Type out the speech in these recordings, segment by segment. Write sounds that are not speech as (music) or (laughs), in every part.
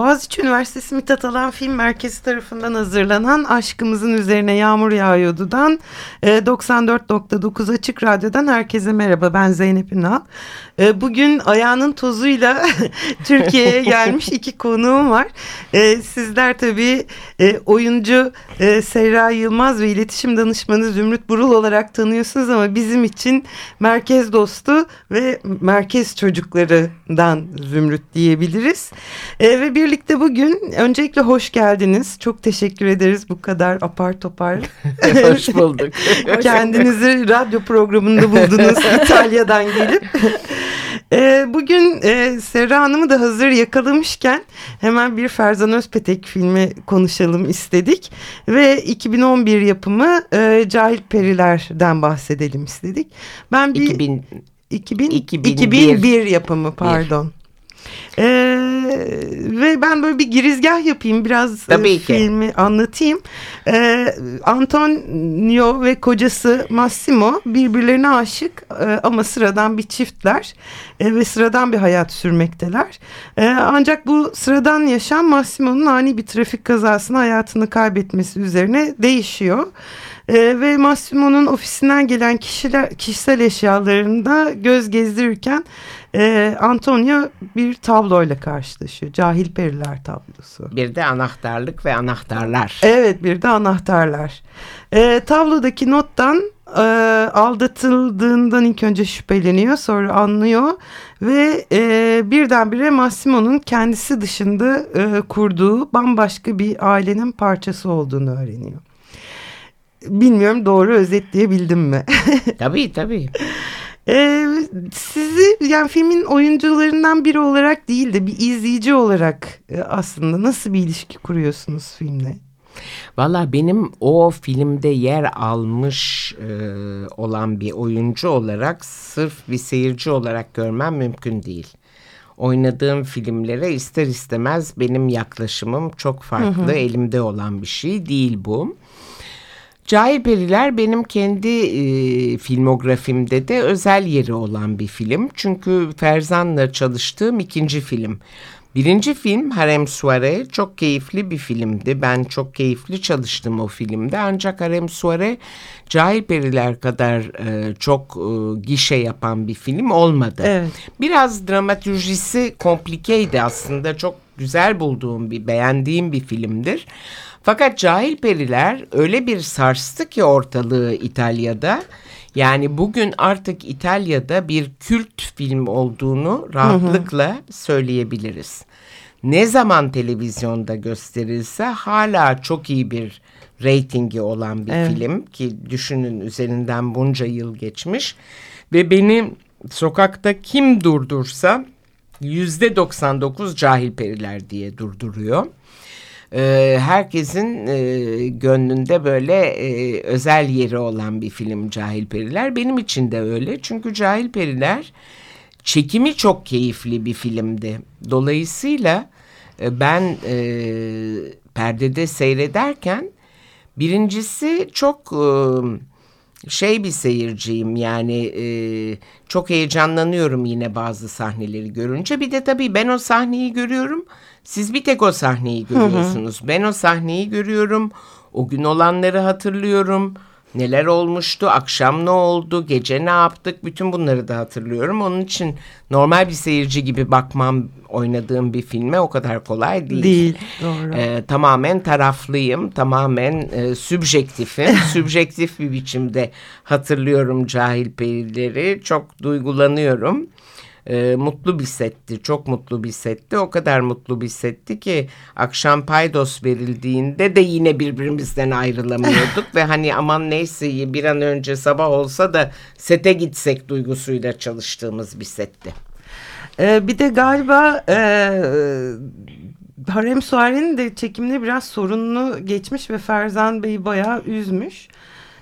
Boğaziçi Üniversitesi Mithat Alan Film Merkezi tarafından hazırlanan Aşkımızın Üzerine Yağmur Yağıyordu'dan 94.9 e, Açık Radyo'dan herkese merhaba ben Zeynep Ünal. E, bugün ayağının tozuyla (laughs) Türkiye'ye (laughs) gelmiş iki konuğum var. E, sizler tabii oyuncu Serra Yılmaz ve iletişim danışmanı Zümrüt Burul olarak tanıyorsunuz ama bizim için merkez dostu ve merkez çocuklarından Zümrüt diyebiliriz. Ve birlikte bugün öncelikle hoş geldiniz. Çok teşekkür ederiz bu kadar apar topar. (laughs) hoş bulduk. (laughs) Kendinizi radyo programında buldunuz (laughs) İtalya'dan gelip. E, bugün e, Serra Hanım'ı da hazır yakalamışken hemen bir Ferzan Özpetek filmi konuşalım istedik. Ve 2011 yapımı e, Cahil Periler'den bahsedelim istedik. Ben bir 2000 2000, 2001, 2001 yapımı pardon. Bir. Ee, ve ben böyle bir girizgah yapayım biraz e, Tabii ki. filmi anlatayım. Ee, Antonio ve kocası Massimo birbirlerine aşık e, ama sıradan bir çiftler e, ve sıradan bir hayat sürmekteler. E, ancak bu sıradan yaşam Massimo'nun ani bir trafik kazasında hayatını kaybetmesi üzerine değişiyor. E, ve Massimo'nun ofisinden gelen kişiler, kişisel eşyalarında göz gezdirirken e, Antonio bir tabloyla karşılaşıyor. Cahil Periler tablosu. Bir de anahtarlık ve anahtarlar. Evet bir de anahtarlar. E, tablodaki nottan e, aldatıldığından ilk önce şüpheleniyor sonra anlıyor ve e, birdenbire Massimo'nun kendisi dışında e, kurduğu bambaşka bir ailenin parçası olduğunu öğreniyor. Bilmiyorum doğru özetleyebildim mi? tabii tabii. (laughs) Ee, sizi yani filmin oyuncularından biri olarak değil de bir izleyici olarak e, aslında nasıl bir ilişki kuruyorsunuz filmle? Valla benim o filmde yer almış e, olan bir oyuncu olarak sırf bir seyirci olarak görmem mümkün değil. Oynadığım filmlere ister istemez benim yaklaşımım çok farklı. Hı hı. Elimde olan bir şey değil bu. Cahil Periler benim kendi e, filmografimde de özel yeri olan bir film. Çünkü Ferzan'la çalıştığım ikinci film. Birinci film Harem Suare çok keyifli bir filmdi. Ben çok keyifli çalıştım o filmde. Ancak Harem Suare Cahil Periler kadar e, çok e, gişe yapan bir film olmadı. Evet. Biraz dramatürjisi komplikeydi aslında. Çok güzel bulduğum bir, beğendiğim bir filmdir. Fakat Cahil Periler öyle bir sarstı ki ortalığı İtalya'da. Yani bugün artık İtalya'da bir kült film olduğunu rahatlıkla hı hı. söyleyebiliriz. Ne zaman televizyonda gösterilse hala çok iyi bir reytingi olan bir evet. film ki düşünün üzerinden bunca yıl geçmiş ve beni sokakta kim durdursa yüzde 99 cahil periler diye durduruyor e, herkesin e, gönlünde böyle e, özel yeri olan bir film Cahil Periler. Benim için de öyle çünkü Cahil Periler çekimi çok keyifli bir filmdi. Dolayısıyla e, ben e, perdede seyrederken birincisi çok... E, şey bir seyirciyim yani e, çok heyecanlanıyorum yine bazı sahneleri görünce. Bir de tabii ben o sahneyi görüyorum. Siz bir tek o sahneyi görüyorsunuz. Hı hı. Ben o sahneyi görüyorum. O gün olanları hatırlıyorum. Neler olmuştu, akşam ne oldu, gece ne yaptık bütün bunları da hatırlıyorum. Onun için normal bir seyirci gibi bakmam oynadığım bir filme o kadar kolay değil. Değil, doğru. Ee, tamamen taraflıyım, tamamen e, sübjektifim. (laughs) Sübjektif bir biçimde hatırlıyorum cahil perileri, çok duygulanıyorum e, mutlu bir setti. Çok mutlu bir setti. O kadar mutlu bir setti ki akşam paydos verildiğinde de yine birbirimizden ayrılamıyorduk (laughs) ve hani aman neyse bir an önce sabah olsa da sete gitsek duygusuyla çalıştığımız bir setti. Ee, bir de galiba e, Harem Suare'nin de çekimde biraz sorunlu geçmiş ve Ferzan Bey'i bayağı üzmüş.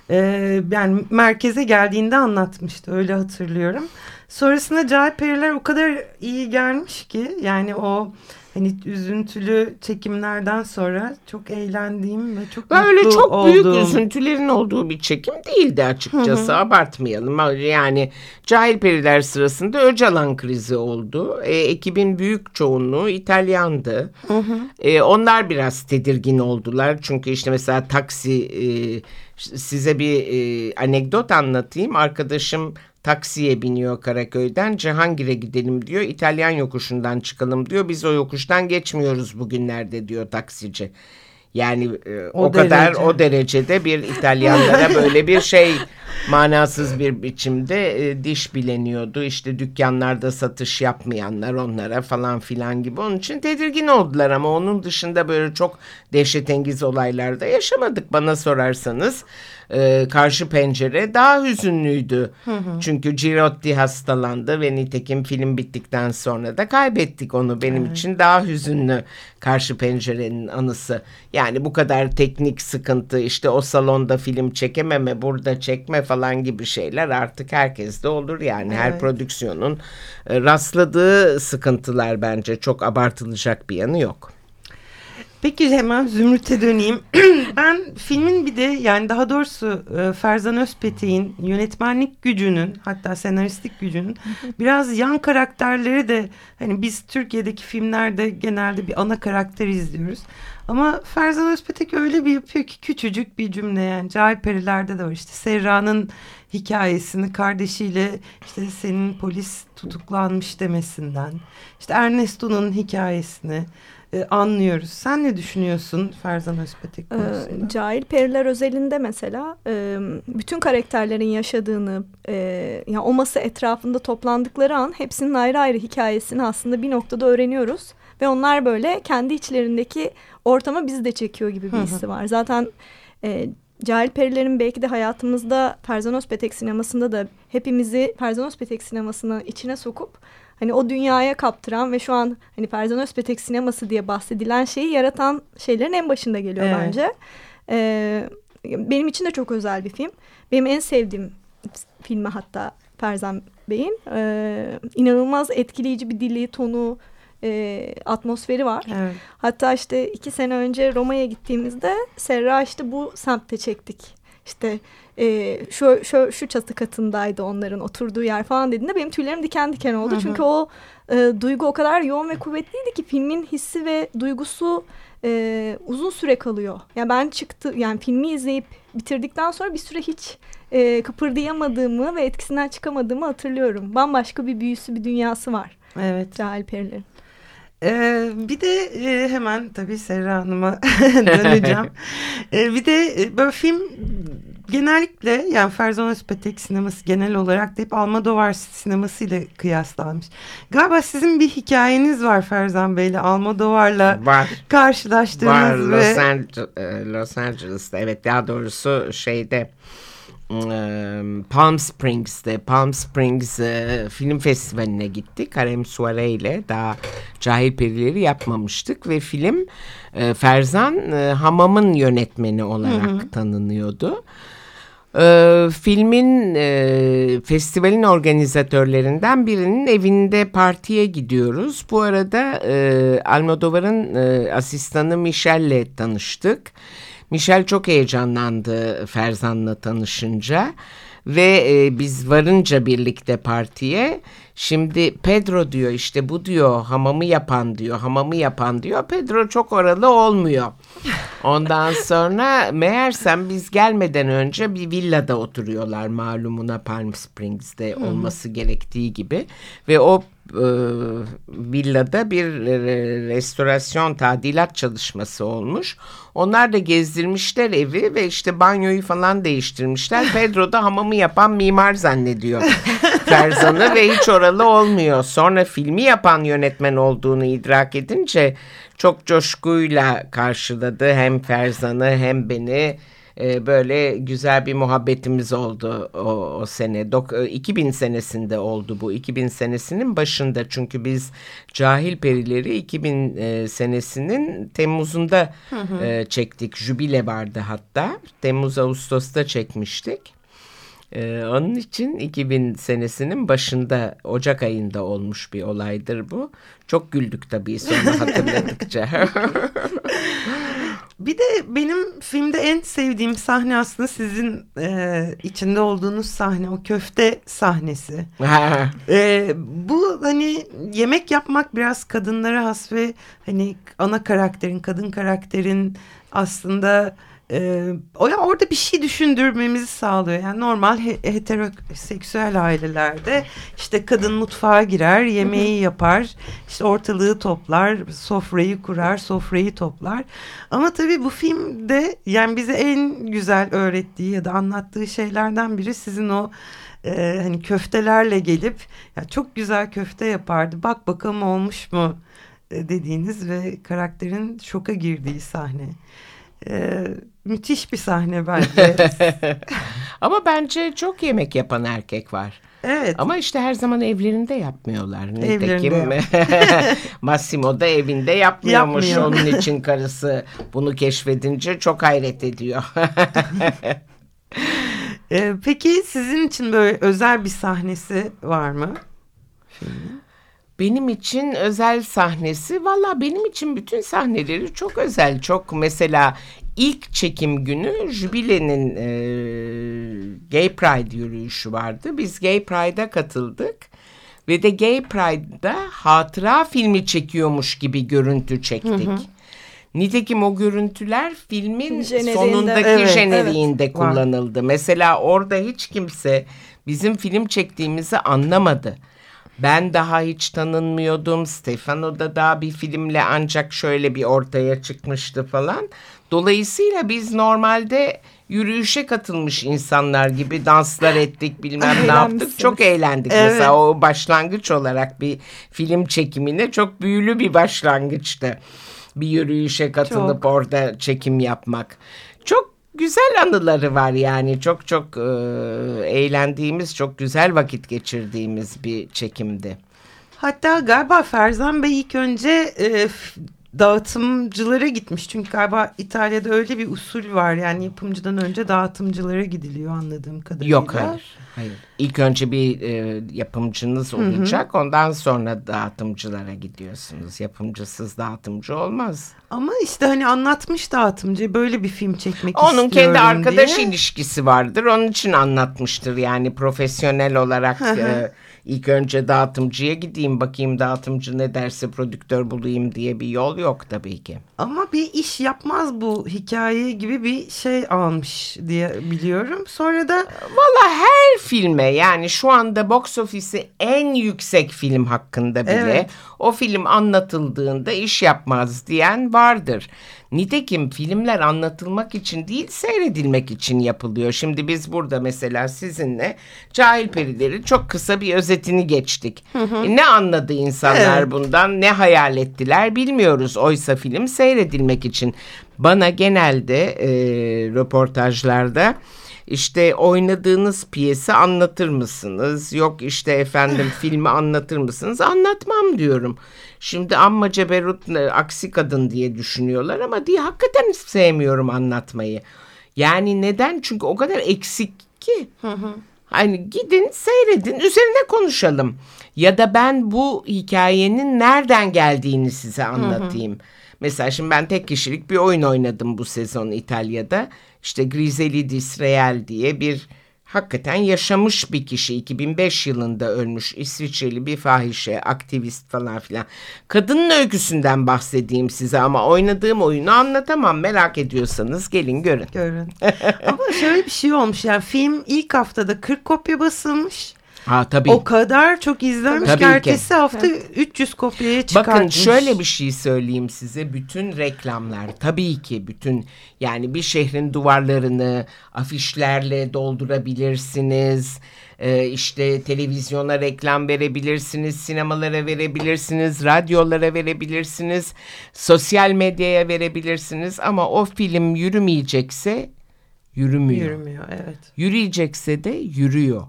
Ee, yani merkeze geldiğinde anlatmıştı öyle hatırlıyorum. Sonrasında Cahit Periler o kadar iyi gelmiş ki yani o hani üzüntülü çekimlerden sonra çok eğlendiğim ve çok mutlu çok olduğum. büyük üzüntülerin olduğu bir çekim değildi açıkçası. Abartmayalım. Yani Cahil Periler sırasında Öcalan krizi oldu. E, ekibin büyük çoğunluğu İtalyandı. E, onlar biraz tedirgin oldular. Çünkü işte mesela taksi e, size bir e, anekdot anlatayım. Arkadaşım taksiye biniyor Karaköy'den Cihangir'e gidelim diyor. İtalyan yokuşundan çıkalım diyor. Biz o yokuştan geçmiyoruz bugünlerde diyor taksici. Yani e, o, O kadar derece. o derecede bir İtalyanlara (laughs) böyle bir şey manasız bir biçimde e, diş bileniyordu. İşte dükkanlarda satış yapmayanlar onlara falan filan gibi. Onun için tedirgin oldular ama onun dışında böyle çok dehşetengiz olaylarda yaşamadık bana sorarsanız. E, karşı pencere daha hüzünlüydü. Çünkü Girotti hastalandı ve nitekim film bittikten sonra da kaybettik onu. Benim için daha hüzünlü karşı pencerenin anısı. Yani bu kadar teknik sıkıntı işte o salonda film çekememe burada çekme falan gibi şeyler artık herkeste olur yani. Her Evet. prodüksiyonun e, rastladığı sıkıntılar bence çok abartılacak bir yanı yok. Peki hemen Zümrüt'e döneyim. (clears throat) ben filmin bir de yani daha doğrusu e, Ferzan Özpetek'in yönetmenlik gücünün hatta senaristlik gücünün (laughs) biraz yan karakterleri de hani biz Türkiye'deki filmlerde genelde bir ana karakter izliyoruz. Ama Ferzan Özpetek öyle bir yapıyor ki küçücük bir cümle yani Cahil Periler'de de var işte Serra'nın hikayesini kardeşiyle işte senin polis tutuklanmış demesinden işte Ernesto'nun hikayesini e, anlıyoruz. Sen ne düşünüyorsun Ferzan Özpetek konusunda? Ee, Cahil Periler özelinde mesela e, bütün karakterlerin yaşadığını, e, yani o masa etrafında toplandıkları an hepsinin ayrı ayrı hikayesini aslında bir noktada öğreniyoruz. Ve onlar böyle kendi içlerindeki ortama bizi de çekiyor gibi bir hissi var. Zaten e, Cahil Periler'in belki de hayatımızda Ferzan Özpetek sinemasında da hepimizi Ferzan Özpetek sinemasına içine sokup hani o dünyaya kaptıran ve şu an hani Ferzan Özpetek sineması diye bahsedilen şeyi yaratan şeylerin en başında geliyor Evet. bence. Ee, benim için de çok özel bir film. Benim en sevdiğim filmi hatta Ferzan Bey'in. Ee, inanılmaz etkileyici bir dili, tonu, e, atmosferi var. Evet. Hatta işte iki sene önce Roma'ya gittiğimizde Serra işte bu semtte çektik. İşte e, şu, şu, şu çatı katındaydı onların oturduğu yer falan dediğinde benim tüylerim diken diken oldu. Hı hı. Çünkü o e, duygu o kadar yoğun ve kuvvetliydi ki filmin hissi ve duygusu e, uzun süre kalıyor. Yani ben çıktı yani filmi izleyip bitirdikten sonra bir süre hiç e, kıpırdayamadığımı ve etkisinden çıkamadığımı hatırlıyorum. Bambaşka bir büyüsü bir dünyası var Evet. Cahil Periler'in. Ee, bir de e, hemen tabii Serra Hanım'a (laughs) döneceğim. (laughs) Ee, bir de e, böyle film genellikle yani Ferzan Özpetek sineması genel olarak da hep Almodovar sineması ile kıyaslanmış. Galiba sizin bir hikayeniz var Ferzan Bey'le Almodovar'la Var. karşılaştığınız Var ve Los, Ange- e, Los Angeles'ta evet daha doğrusu şeyde Palm Springs'te Palm Springs e, Film Festivali'ne gittik. Harem Suare ile daha Cahil Perileri yapmamıştık ve film e, Ferzan e, Hamam'ın yönetmeni olarak tanınıyordu. Ee, filmin e, festivalin organizatörlerinden birinin evinde partiye gidiyoruz. Bu arada e, Almodovar'ın e, asistanı Michel'le tanıştık. Michel çok heyecanlandı Ferzan'la tanışınca ve e, biz varınca birlikte partiye şimdi Pedro diyor işte bu diyor hamamı yapan diyor hamamı yapan diyor Pedro çok oralı olmuyor. Ondan sonra meğersem biz gelmeden önce bir villada oturuyorlar malumuna Palm Springs'te olması gerektiği gibi ve o e, villada bir e, restorasyon tadilat çalışması olmuş. Onlar da gezdirmişler evi ve işte banyoyu falan değiştirmişler. (laughs) Pedro da hamamı yapan mimar zannediyor Ferzan'ı ve hiç oralı olmuyor. Sonra filmi yapan yönetmen olduğunu idrak edince çok coşkuyla karşıladı hem Ferzan'ı hem beni e, böyle güzel bir muhabbetimiz oldu o, o sene. Dok, e, 2000 senesinde oldu bu. 2000 senesinin başında çünkü biz Cahil Perileri 2000 e, senesinin Temmuz'unda e, çektik. Jübile vardı hatta. Temmuz-Ağustos'ta çekmiştik. Ee, onun için 2000 senesinin başında Ocak ayında olmuş bir olaydır bu. Çok güldük tabii sonra (laughs) hatırladıkça. (laughs) Bir de benim filmde en sevdiğim sahne aslında sizin e, içinde olduğunuz sahne o köfte sahnesi. E, bu hani yemek yapmak biraz kadınlara has ve hani ana karakterin kadın karakterin aslında e, o ya orada bir şey düşündürmemizi sağlıyor. Yani normal he, heteroseksüel ailelerde işte kadın mutfağa girer, yemeği yapar, işte ortalığı toplar, sofrayı kurar, sofrayı toplar. Ama tabii bu filmde yani bize en güzel öğrettiği ya da anlattığı şeylerden biri sizin o e, hani köftelerle gelip ya çok güzel köfte yapardı. Bak bakalım olmuş mu e, dediğiniz ve karakterin şoka girdiği sahne. Ee, müthiş bir sahne bence. (laughs) Ama bence çok yemek yapan erkek var. Evet. Ama işte her zaman evlerinde yapmıyorlar. Evlerinde Nitekim (laughs) Massimo da evinde yapmıyormuş. Yapmıyor. Onun için karısı bunu keşfedince çok hayret ediyor. (laughs) Ee, peki sizin için böyle özel bir sahnesi var mı? Filmin? Benim için özel sahnesi valla benim için bütün sahneleri çok özel. Çok mesela ilk çekim günü Jübile'nin e, Gay Pride yürüyüşü vardı. Biz Gay Pride'a katıldık. Ve de Gay Pride'da hatıra filmi çekiyormuş gibi görüntü çektik. Nitekim o görüntüler filmin Jeneriğinde. sonundaki Evet, jeneriğinde evet, var. kullanıldı. Mesela orada hiç kimse bizim film çektiğimizi anlamadı. Ben daha hiç tanınmıyordum. Stefano da daha bir filmle ancak şöyle bir ortaya çıkmıştı falan. Dolayısıyla biz normalde yürüyüşe katılmış insanlar gibi danslar ettik bilmem ne yaptık. Çok eğlendik. Evet. Mesela o başlangıç olarak bir film çekimine çok büyülü bir başlangıçtı. Bir yürüyüşe katılıp Çok. orada çekim yapmak. Çok güzel anıları var yani. Çok çok e, eğlendiğimiz, çok güzel vakit geçirdiğimiz bir çekimdi. Hatta galiba Ferzan Bey ilk önce e, dağıtımcılara gitmiş. Çünkü galiba İtalya'da öyle bir usul var. Yani yapımcıdan önce dağıtımcılara gidiliyor anladığım kadarıyla. Yok hayır. Hayır. İlk önce bir e, yapımcınız olacak. Ondan sonra dağıtımcılara gidiyorsunuz. Yapımcısız dağıtımcı olmaz. Ama işte hani anlatmış dağıtımcı böyle bir film çekmek Onun istiyorum kendi arkadaş diye. ilişkisi vardır. Onun için anlatmıştır. Yani profesyonel olarak e, ilk önce dağıtımcıya gideyim bakayım dağıtımcı ne derse prodüktör bulayım diye bir yol yok tabii ki. Ama bir iş yapmaz bu hikaye gibi bir şey almış diye biliyorum. Sonra da Valla her filme yani şu anda box office'i en yüksek film hakkında bile Evet. O film anlatıldığında iş yapmaz diyen vardır. Nitekim filmler anlatılmak için değil seyredilmek için yapılıyor. Şimdi biz burada mesela sizinle Cahil Perileri çok kısa bir özetini geçtik. E, ne anladı insanlar Evet. bundan ne hayal ettiler bilmiyoruz. Oysa film seyredilmek için. Bana genelde e, röportajlarda işte oynadığınız piyesi anlatır mısınız? Yok işte efendim (laughs) filmi anlatır mısınız? Anlatmam diyorum. Şimdi amma ceberut e, aksi kadın diye düşünüyorlar ama diye hakikaten sevmiyorum anlatmayı. Yani neden? Çünkü o kadar eksik ki. Hani gidin seyredin üzerine konuşalım. Ya da ben bu hikayenin nereden geldiğini size anlatayım. Mesela şimdi ben tek kişilik bir oyun oynadım bu sezon İtalya'da. İşte Griselidis Real diye bir hakikaten yaşamış bir kişi. 2005 yılında ölmüş İsviçreli bir fahişe, aktivist falan filan. Kadının öyküsünden bahsedeyim size ama oynadığım oyunu anlatamam. Merak ediyorsanız gelin görün. görün. (laughs) Ama şöyle bir şey olmuş yani film ilk haftada 40 kopya basılmış. Ha tabii. O kadar çok izlenmiş Tabii ki ertesi hafta 300 kopyaya çıkartmış. Bakın şöyle bir şey söyleyeyim size. Bütün reklamlar tabii ki bütün yani bir şehrin duvarlarını afişlerle doldurabilirsiniz. Ee, işte televizyona reklam verebilirsiniz, sinemalara verebilirsiniz, radyolara verebilirsiniz, sosyal medyaya verebilirsiniz ama o film yürümeyecekse yürümüyor. Yürümüyor evet. Yürüyecekse de yürüyor.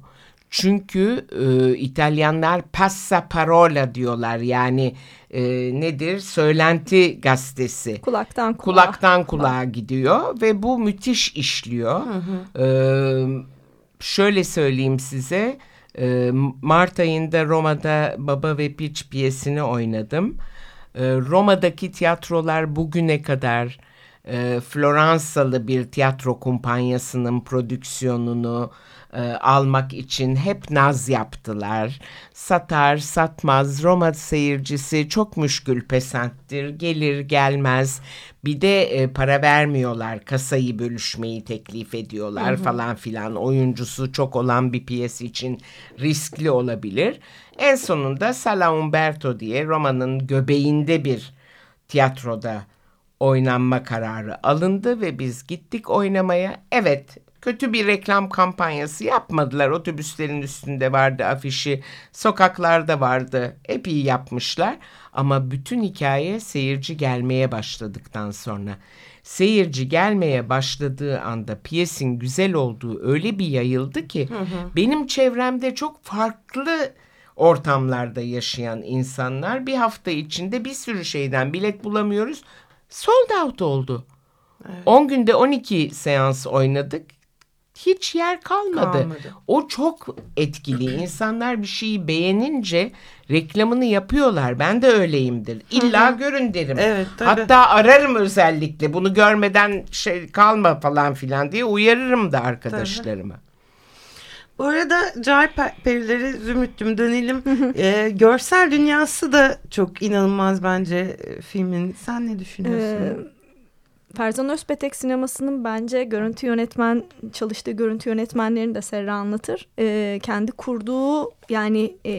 Çünkü e, İtalyanlar passa parola diyorlar. Yani e, nedir? Söylenti gazetesi. Kulaktan kulağa. Kulaktan kulağa gidiyor ve bu müthiş işliyor. Ee, şöyle söyleyeyim size. e, Mart ayında Roma'da Baba ve Piç piyesini oynadım. E, Roma'daki tiyatrolar bugüne kadar e, Floransalı bir tiyatro kumpanyasının prodüksiyonunu e, almak için hep naz yaptılar. Satar, satmaz, Roma seyircisi çok müşkül pesenttir, gelir gelmez. Bir de e, para vermiyorlar, kasayı bölüşmeyi teklif ediyorlar falan filan. Oyuncusu çok olan bir piyes için riskli olabilir. En sonunda Sala Umberto diye Roma'nın göbeğinde bir tiyatroda oynanma kararı alındı ve biz gittik oynamaya. Evet kötü bir reklam kampanyası yapmadılar. Otobüslerin üstünde vardı afişi, sokaklarda vardı. Hep iyi yapmışlar. Ama bütün hikaye seyirci gelmeye başladıktan sonra. Seyirci gelmeye başladığı anda piyesin güzel olduğu öyle bir yayıldı ki benim çevremde çok farklı ortamlarda yaşayan insanlar bir hafta içinde bir sürü şeyden bilet bulamıyoruz. Sold out oldu. 10 günde 12 seans oynadık. Hiç yer kalmadı. Kalmadı. O çok etkili. (clears throat) İnsanlar bir şeyi beğenince reklamını yapıyorlar. Ben de öyleyimdir. İlla görün derim. Evet, tabii. Hatta ararım özellikle. Bunu görmeden şey kalma falan filan diye uyarırım da arkadaşlarıma. Bu arada Cahil Pe- Perileri Zümrüt'tüm dönelim. Ee, görsel dünyası da çok inanılmaz bence e, filmin. Sen ne düşünüyorsun? Ee, Ferzan Özpetek sinemasının bence görüntü yönetmen çalıştığı görüntü yönetmenlerini de Serra anlatır. Ee, kendi kurduğu yani e,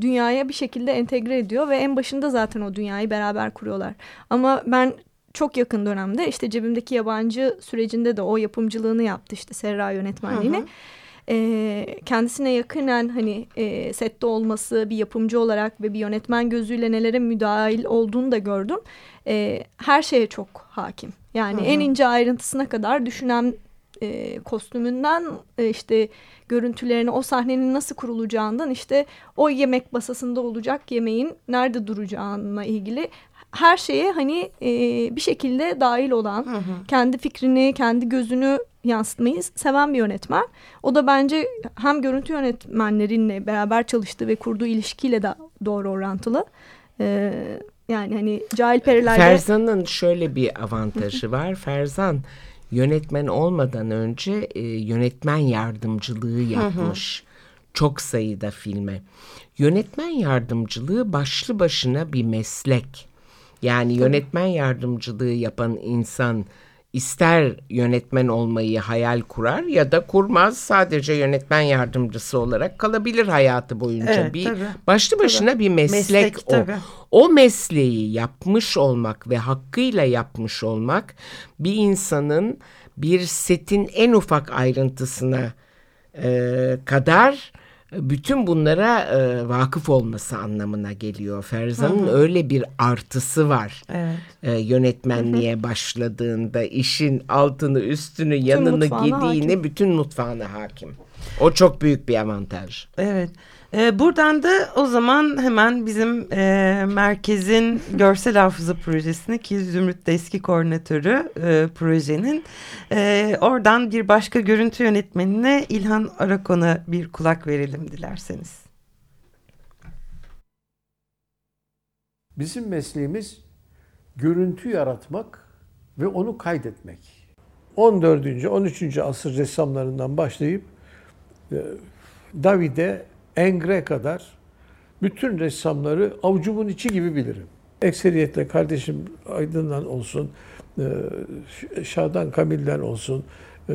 dünyaya bir şekilde entegre ediyor ve en başında zaten o dünyayı beraber kuruyorlar. Ama ben çok yakın dönemde işte cebimdeki yabancı sürecinde de o yapımcılığını yaptı işte Serra yönetmenliğini. Ee, kendisine yakınen hani e, sette olması bir yapımcı olarak ve bir yönetmen gözüyle nelere müdahil olduğunu da gördüm. Ee, her şeye çok hakim. Yani en ince ayrıntısına kadar düşünen e, kostümünden e, işte görüntülerini o sahnenin nasıl kurulacağından işte o yemek masasında olacak yemeğin nerede duracağına ilgili her şeye hani e, bir şekilde dahil olan kendi fikrini kendi gözünü yansıtmayı seven bir yönetmen. O da bence hem görüntü yönetmenlerinle beraber çalıştığı ve kurduğu ilişkiyle de doğru orantılı. Ee, yani hani Cahil Periler'de... Ferzan'ın şöyle bir avantajı (laughs) var. Ferzan yönetmen olmadan önce e, yönetmen yardımcılığı yapmış. Çok sayıda filme. Yönetmen yardımcılığı başlı başına bir meslek. Yani yönetmen yardımcılığı yapan insan ister yönetmen olmayı hayal kurar ya da kurmaz. Sadece yönetmen yardımcısı olarak kalabilir hayatı boyunca. Evet, bir tabii. başlı başına bir meslek, Meslek, o. tabii. O mesleği yapmış olmak ve hakkıyla yapmış olmak bir insanın bir setin en ufak ayrıntısına e, kadar bütün bunlara e, vakıf olması anlamına geliyor. Ferzan'ın öyle bir artısı var. Evet. E, yönetmenliğe başladığında işin altını üstünü yanını mutfağına gediğini hakim. bütün mutfağına hakim. O çok büyük bir avantaj. Evet. Ee, buradan da o zaman hemen bizim e, merkezin görsel hafıza projesini ki Zümrüt de eski koordinatörü e, projenin e, oradan bir başka görüntü yönetmenine İlhan Arakon'a bir kulak verelim dilerseniz. Bizim mesleğimiz görüntü yaratmak ve onu kaydetmek. 14. 13. asır ressamlarından başlayıp e, Davide, Engre kadar bütün ressamları avucumun içi gibi bilirim. Ekseriyetle kardeşim Aydın'dan olsun, e, Şadan Kamil'den olsun, e,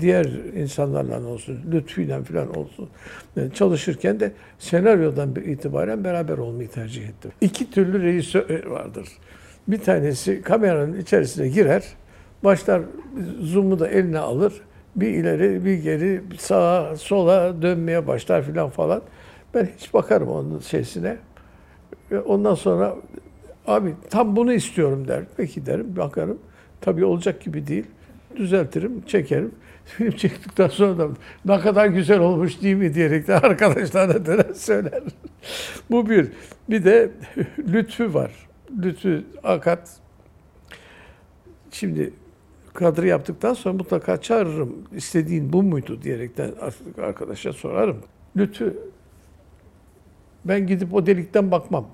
diğer insanlarla olsun, Lütfü'yle falan olsun e, çalışırken de senaryodan itibaren beraber olmayı tercih ettim. İki türlü rejisör vardır. Bir tanesi kameranın içerisine girer, başlar zoom'u da eline alır, bir ileri bir geri sağa sola dönmeye başlar filan falan. Ben hiç bakarım onun şeysine. Ondan sonra abi tam bunu istiyorum der. Peki derim bakarım. Tabii olacak gibi değil. Düzeltirim, çekerim. (laughs) Film çektikten sonra da ne kadar güzel olmuş değil mi diyerek de arkadaşlarına neler söyler. Bu bir. Bir de (laughs) Lütfü var. Lütfü Akat. Şimdi kadro yaptıktan sonra mutlaka çağırırım. İstediğin bu muydu diyerekten arkadaşa sorarım. Lütfü ben gidip o delikten bakmam.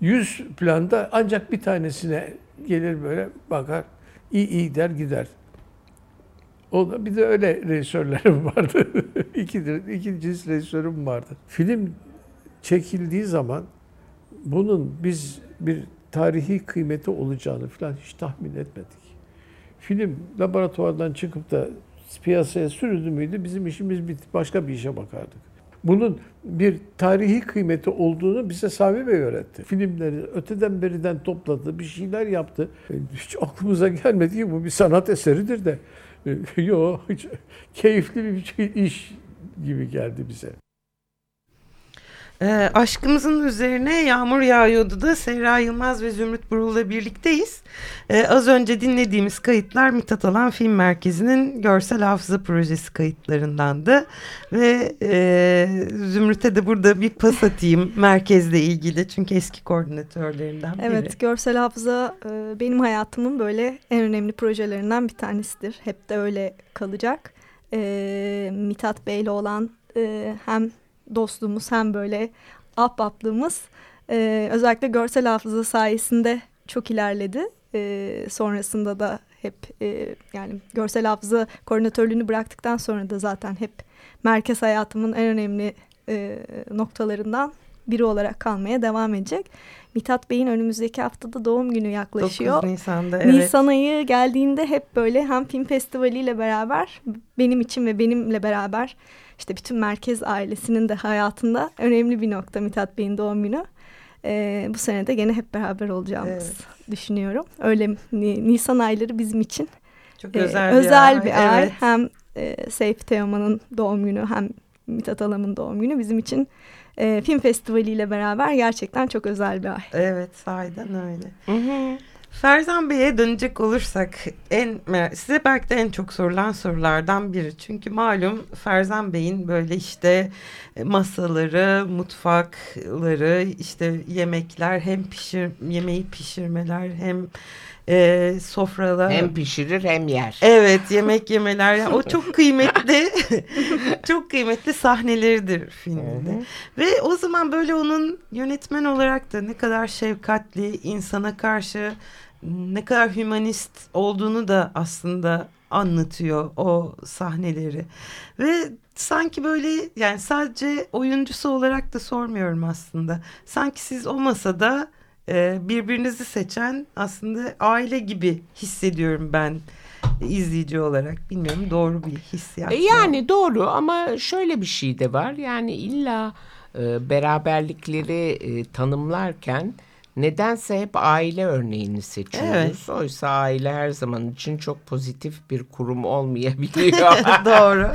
Yüz planda ancak bir tanesine gelir böyle bakar. iyi iyi der gider. O da bir de öyle rejisörlerim (laughs) vardı. iki, iki cins rejisörüm vardı. Film çekildiği zaman bunun biz bir tarihi kıymeti olacağını falan hiç tahmin etmedik. Film laboratuvardan çıkıp da piyasaya sürüldü müydü bizim işimiz bitti. Başka bir işe bakardık. Bunun bir tarihi kıymeti olduğunu bize Sami Bey öğretti. Filmleri öteden beriden topladı, bir şeyler yaptı. Hiç aklımıza gelmedi ki bu bir sanat eseridir de. (laughs) Yok, keyifli bir iş gibi geldi bize. E, aşkımızın üzerine yağmur yağıyordu da Serra Yılmaz ve Zümrüt Burul'la birlikteyiz. E, az önce dinlediğimiz kayıtlar Mithat Alan Film Merkezi'nin görsel hafıza projesi kayıtlarındandı. Ve e, Zümrüt'e de burada bir pas atayım (laughs) merkezle ilgili çünkü eski koordinatörlerinden biri. Evet görsel hafıza e, benim hayatımın böyle en önemli projelerinden bir tanesidir. Hep de öyle kalacak. E, Mithat Bey'le olan e, hem dostluğumuz hem böyle ahbaplığımız e, özellikle görsel hafıza sayesinde çok ilerledi. E, sonrasında da hep e, yani görsel hafıza koordinatörlüğünü bıraktıktan sonra da zaten hep merkez hayatımın en önemli e, noktalarından biri olarak kalmaya devam edecek. Mithat Bey'in önümüzdeki haftada doğum günü yaklaşıyor. 9 Nisan'da evet. Nisan ayı geldiğinde hep böyle hem film festivaliyle beraber benim için ve benimle beraber işte bütün merkez ailesinin de hayatında önemli bir nokta Mithat Bey'in doğum günü. Ee, bu sene de gene hep beraber olacağımız evet. düşünüyorum. Öyle Nisan ayları bizim için çok özel, e, bir özel ay. bir ay. Evet. Hem e, Seyfi Teoman'ın doğum günü hem Mithat Alam'ın doğum günü bizim için e, film festivaliyle beraber gerçekten çok özel bir ay. Evet sahiden öyle. Hı hı. Ferzan Bey'e dönecek olursak en size belki de en çok sorulan sorulardan biri. Çünkü malum Ferzan Bey'in böyle işte e, masaları, mutfakları, işte yemekler hem pişir yemeği pişirmeler hem e, sofralar. Hem pişirir hem yer. Evet yemek yemeler. Yani o (laughs) çok kıymetli (laughs) çok kıymetli sahneleridir filmde. Ve o zaman böyle onun yönetmen olarak da ne kadar şefkatli insana karşı ne kadar hümanist olduğunu da aslında anlatıyor o sahneleri. Ve sanki böyle yani sadece oyuncusu olarak da sormuyorum aslında. Sanki siz o masada e, birbirinizi seçen aslında aile gibi hissediyorum ben izleyici olarak. Bilmiyorum doğru bir hissiyat. Yani doğru ama şöyle bir şey de var. Yani illa e, beraberlikleri e, tanımlarken nedense hep aile örneğini seçiyoruz. Evet. Oysa aile her zaman için çok pozitif bir kurum olmayabiliyor. (laughs) Doğru.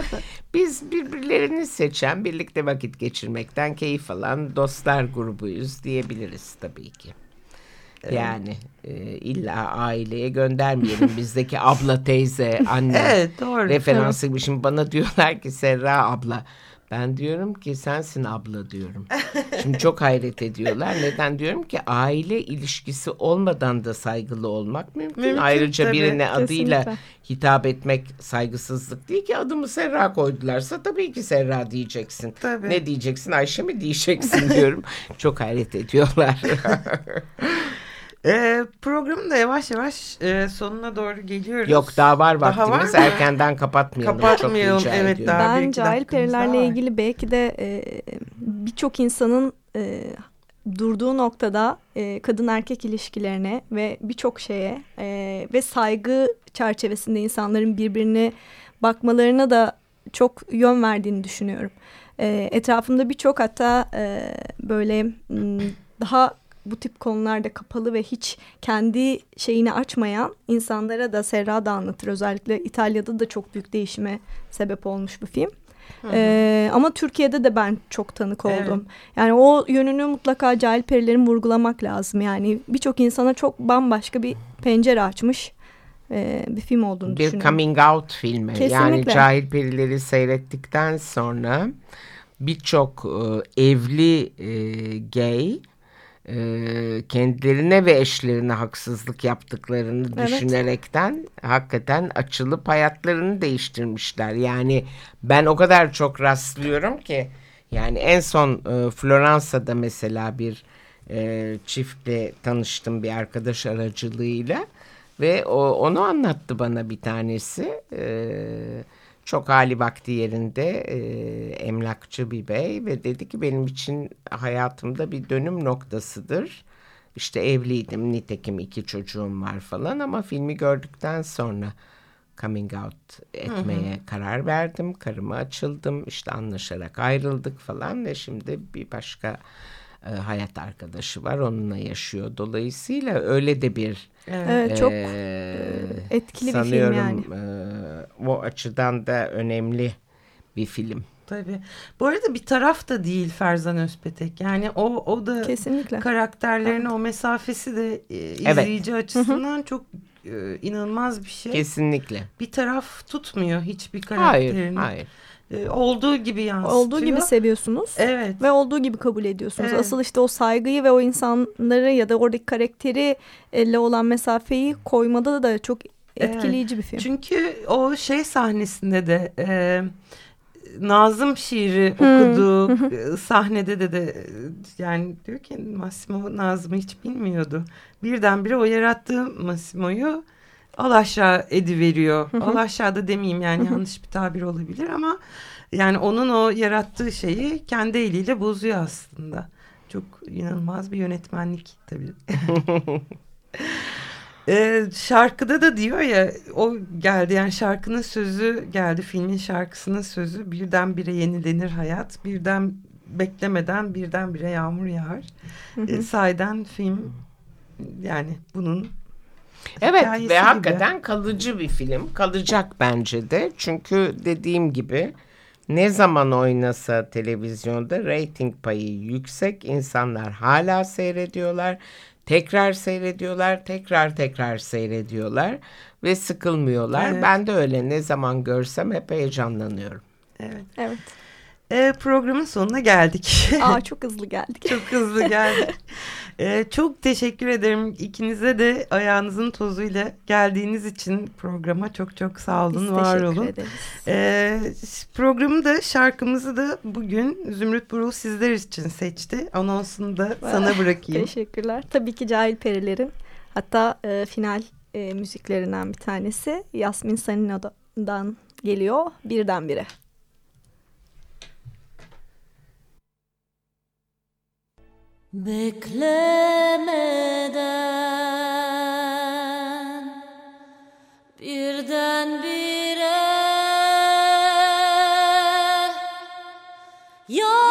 Biz birbirlerini seçen, birlikte vakit geçirmekten keyif alan dostlar grubuyuz diyebiliriz tabii ki. Yani e, illa aileye göndermeyelim bizdeki abla teyze anne (laughs) evet, doğru, referansı gibi. Şimdi bana diyorlar ki Serra abla. Ben diyorum ki sensin abla diyorum. Şimdi çok hayret ediyorlar. Neden diyorum ki aile ilişkisi olmadan da saygılı olmak mümkün. mümkün Ayrıca tabii, birine kesinlikle. adıyla hitap etmek saygısızlık değil ki adımı Serra koydularsa tabii ki Serra diyeceksin. Tabii. Ne diyeceksin Ayşe mi diyeceksin diyorum. (laughs) çok hayret ediyorlar. (laughs) E, programın da yavaş yavaş e, sonuna doğru geliyoruz. Yok daha var vaktimiz. Daha var Erkenden kapatmayalım. Kapatmayalım. evet ediyorum. daha Ben Cahil Perilerle ilgili belki de e, birçok insanın e, durduğu noktada e, kadın erkek ilişkilerine ve birçok şeye e, ve saygı çerçevesinde insanların birbirine bakmalarına da çok yön verdiğini düşünüyorum. E, etrafımda birçok hatta e, böyle daha bu tip konularda kapalı ve hiç kendi şeyini açmayan insanlara da Serra da anlatır. Özellikle İtalya'da da çok büyük değişime sebep olmuş bu film. Hı hı. Ee, ama Türkiye'de de ben çok tanık oldum. Evet. Yani o yönünü mutlaka Cahil Perilerin vurgulamak lazım. Yani birçok insana çok bambaşka bir pencere açmış. e, bir film olduğunu Bir düşünüyorum. coming out filmi. Yani Kesinlikle. Cahil Perileri seyrettikten sonra birçok e, evli e, gay e, kendilerine ve eşlerine haksızlık yaptıklarını Evet. düşünerekten hakikaten açılıp hayatlarını değiştirmişler. Yani ben o kadar çok rastlıyorum ki yani en son e, Floransa'da mesela bir e, çiftle tanıştım bir arkadaş aracılığıyla ve o, onu anlattı bana bir tanesi. E, çok hali vakti yerinde e, emlakçı bir bey ve dedi ki benim için hayatımda bir dönüm noktasıdır. İşte evliydim nitekim iki çocuğum var falan ama filmi gördükten sonra coming out etmeye karar verdim. Karıma açıldım işte anlaşarak ayrıldık falan ve şimdi bir başka e, hayat arkadaşı var onunla yaşıyor. Dolayısıyla öyle de bir Evet çok ee, etkili bir film yani. e, o açıdan da önemli bir film. Tabii. Bu arada bir taraf da değil Ferzan Özpetek. Yani o o da kesinlikle. karakterlerin o mesafesi de e, izleyici açısından çok e, inanılmaz bir şey. Kesinlikle. Bir taraf tutmuyor hiçbir Hayır, karakterini. hayır. E, olduğu gibi yansıtıyor. Olduğu gibi seviyorsunuz. Evet. Ve olduğu gibi kabul ediyorsunuz. Evet. Asıl işte o saygıyı ve o insanları ya da oradaki karakteri elle olan mesafeyi koymada da çok etkileyici bir film. Çünkü o şey sahnesinde de e, Nazım şiiri Hmm. okuduğu e, sahnede de de yani diyor ki Massimo Nazım'ı hiç bilmiyordu. Birdenbire o yarattığı Massimo'yu alaşağı ediveriyor. Alaşağıda demeyeyim yani yanlış bir tabir olabilir ama yani onun o yarattığı şeyi kendi eliyle bozuyor aslında. Çok inanılmaz bir yönetmenlik tabii. (laughs) Ee, şarkıda da diyor ya o geldi yani şarkının sözü geldi filmin şarkısının sözü birdenbire yenilenir hayat birden beklemeden birdenbire yağmur yağar. Ee, sahiden film yani bunun Evet hikayesi ve gibi. hakikaten kalıcı bir film. Kalacak bence de. Çünkü dediğim gibi ne zaman oynasa televizyonda reyting payı yüksek. insanlar hala seyrediyorlar. Tekrar seyrediyorlar, tekrar tekrar seyrediyorlar ve sıkılmıyorlar. Evet. Ben de öyle ne zaman görsem hep heyecanlanıyorum. evet. Evet. Ee, programın sonuna geldik. Aa (laughs) çok hızlı geldik. Çok hızlı geldik. (laughs) Ee, çok teşekkür ederim ikinize de ayağınızın tozuyla geldiğiniz için programa çok çok sağ olun, Biz var olun. ederiz. Ee, programı da şarkımızı da bugün Zümrüt Burul sizler için seçti. Anonsunu da sana bırakayım. Teşekkürler. Tabii ki Cahil Periler'in hatta e, final e, müziklerinden bir tanesi Yasmin Sanino'dan geliyor birdenbire. Beklemeden birdenbire yağmur